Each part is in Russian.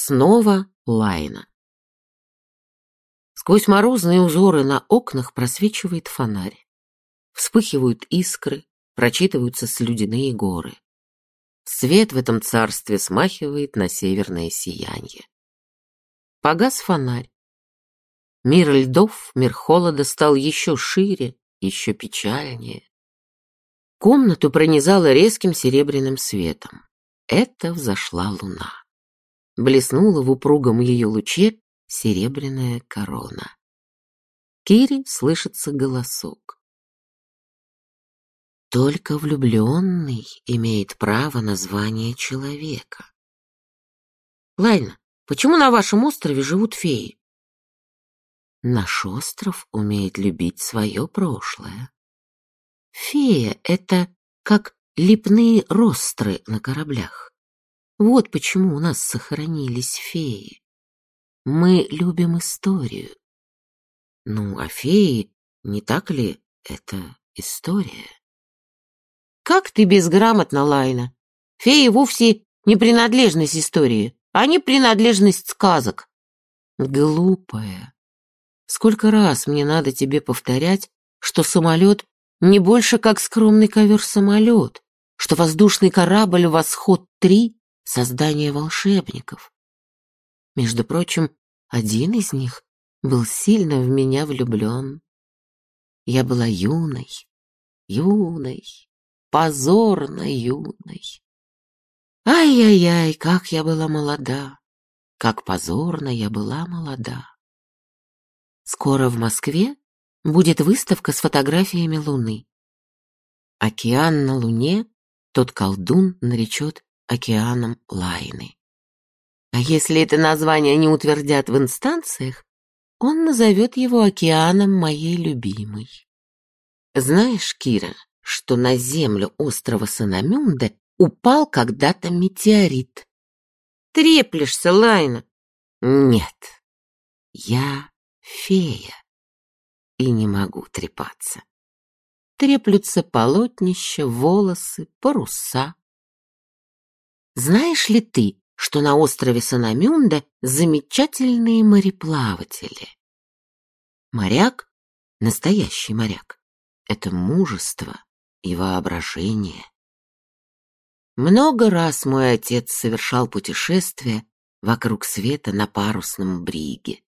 Снова Лайна. Сквозь морозные узоры на окнах просвечивает фонарь. Вспыхивают искры, прочитываются слюдяные горы. Свет в этом царстве смахивает на северное сияние. Погас фонарь. Мир льдов, мир холода стал еще шире, еще печальнее. Комнату пронизало резким серебряным светом. Это взошла луна. Блеснула в упругом ее луче серебряная корона. Кире слышится голосок. Только влюбленный имеет право на звание человека. Лайна, почему на вашем острове живут феи? Наш остров умеет любить свое прошлое. Фея — это как лепные ростры на кораблях. Вот почему у нас сохранились феи. Мы любим историю. Ну, а феи, не так ли, это история? Как ты безграмотна, Лайна. Феи вовсе не принадлежность истории, они принадлежность сказок. Глупая. Сколько раз мне надо тебе повторять, что самолет не больше как скромный ковер-самолет, что воздушный корабль «Восход-3» создание волшебников. Между прочим, один из них был сильно в меня влюблен. Я была юной, юной, позорно юной. Ай-яй-яй, как я была молода, как позорно я была молода. Скоро в Москве будет выставка с фотографиями Луны. Океан на Луне тот колдун наречет океаном Лайны. А если это название не утвердят в инстанциях, он назовет его океаном моей любимой. Знаешь, Кира, что на землю острова Санамюнда упал когда-то метеорит? Треплешься, Лайна? Нет, я фея и не могу трепаться. Треплются полотнища, волосы, паруса, знаешь ли ты, что на острове Санамюнда замечательные мореплаватели? Моряк, настоящий моряк, это мужество и воображение. Много раз мой отец совершал путешествия вокруг света на парусном бриге.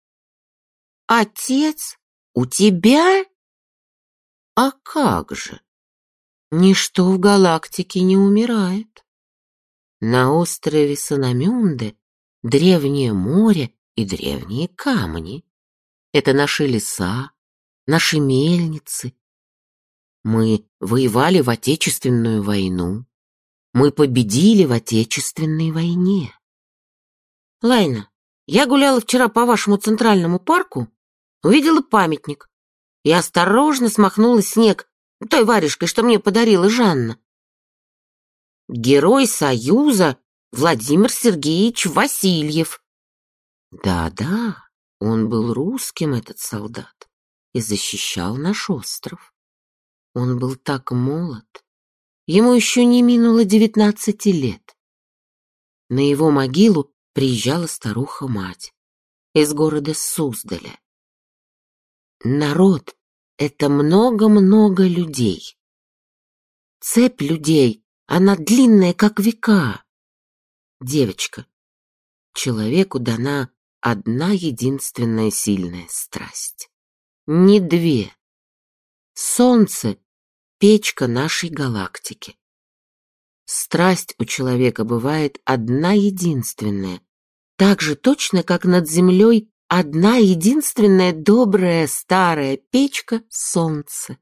Отец? У тебя? А как же? Ничто в галактике не умирает. На острове Санамюнде древнее море и древние камни. Это наши леса, наши мельницы. Мы воевали в Отечественную войну. Мы победили в Отечественной войне. Лайна, я гуляла вчера по вашему центральному парку, увидела памятник и осторожно смахнула снег той варежкой, что мне подарила Жанна. Герой Союза Владимир Сергеевич Васильев. Да-да, он был русским, этот солдат, и защищал наш остров. Он был так молод. Ему еще не минуло девятнадцати лет. На его могилу приезжала старуха-мать из города Суздаля. Народ — это много-много людей. Цепь людей она длинная, как века. Девочка, человеку дана одна единственная сильная страсть. Не две. Солнце — печка нашей галактики. Страсть у человека бывает одна единственная, так же точно, как над землей одна единственная добрая старая печка — солнце.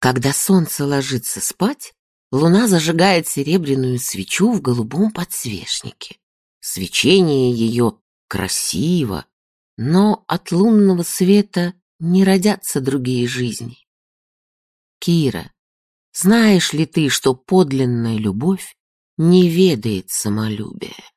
Когда солнце ложится спать, Луна зажигает серебряную свечу в голубом подсвечнике. Свечение ее красиво, но от лунного света не родятся другие жизни. Кира, знаешь ли ты, что подлинная любовь не ведает самолюбия?